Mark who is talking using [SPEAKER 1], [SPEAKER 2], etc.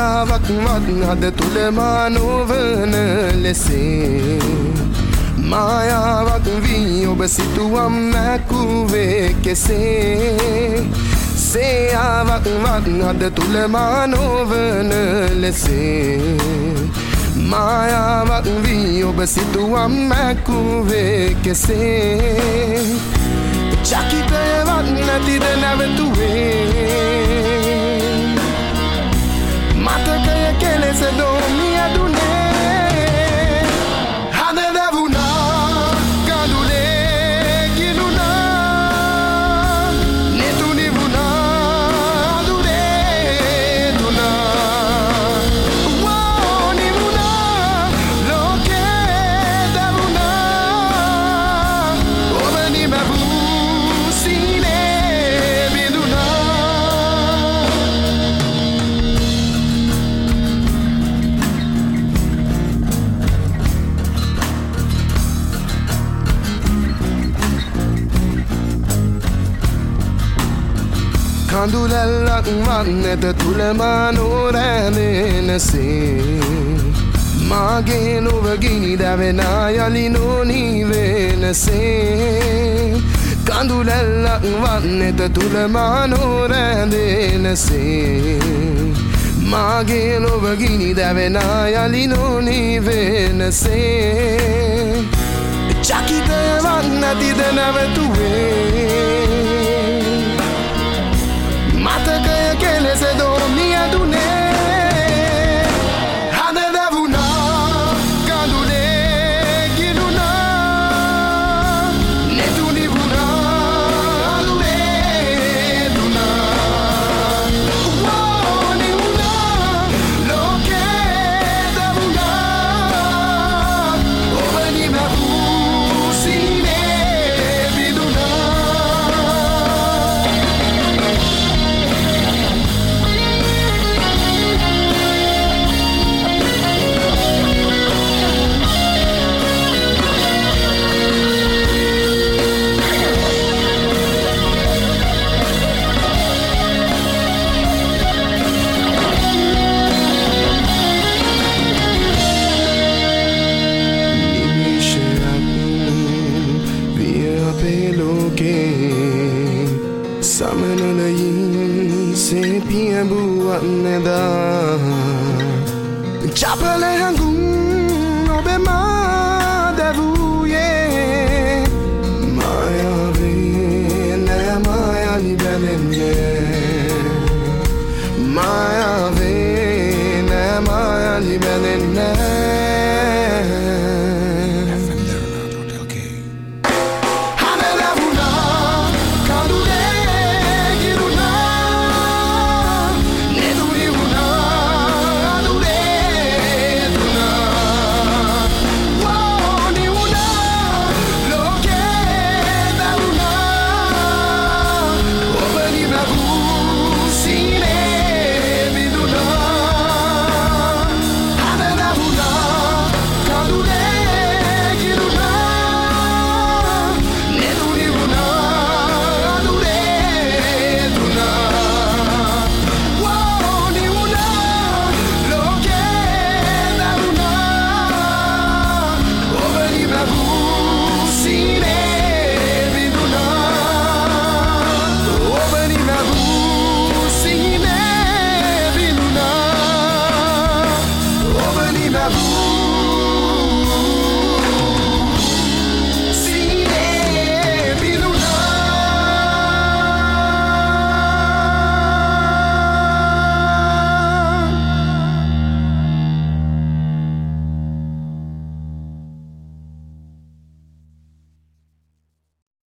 [SPEAKER 1] මායාවක් වත් හද තුළමා නොවන ලෙසේ මායාවක් වී ඔබ සිතුවම් මැකුවේ කෙසේ. සේයාවක් වත් හද තුළමා නොවන ලෙසේ මායාවක් වී ඔබ සිතුවම් මැකුවේ කෙසේ. චකිතයවත් නැතිද නැවතුවේ? කඳුලැල්ලක් වන්නට තුළමානෝරෑනෙනසේ මාගේ නොවගිනි දැවෙනා යලි නොනීවෙනසේ කඳුලැල්ලක් වන්නට තුළමානෝරෑදෙනසේ මාගේ නොවගිනි දැවෙනා යලි නොනීවෙනසේ චකිතවත් නැතිද නැවතුවේ Samanlayın sepiye bu anneda Çapele hangun obe ma devuye Maya ve ne maya libelemle Maya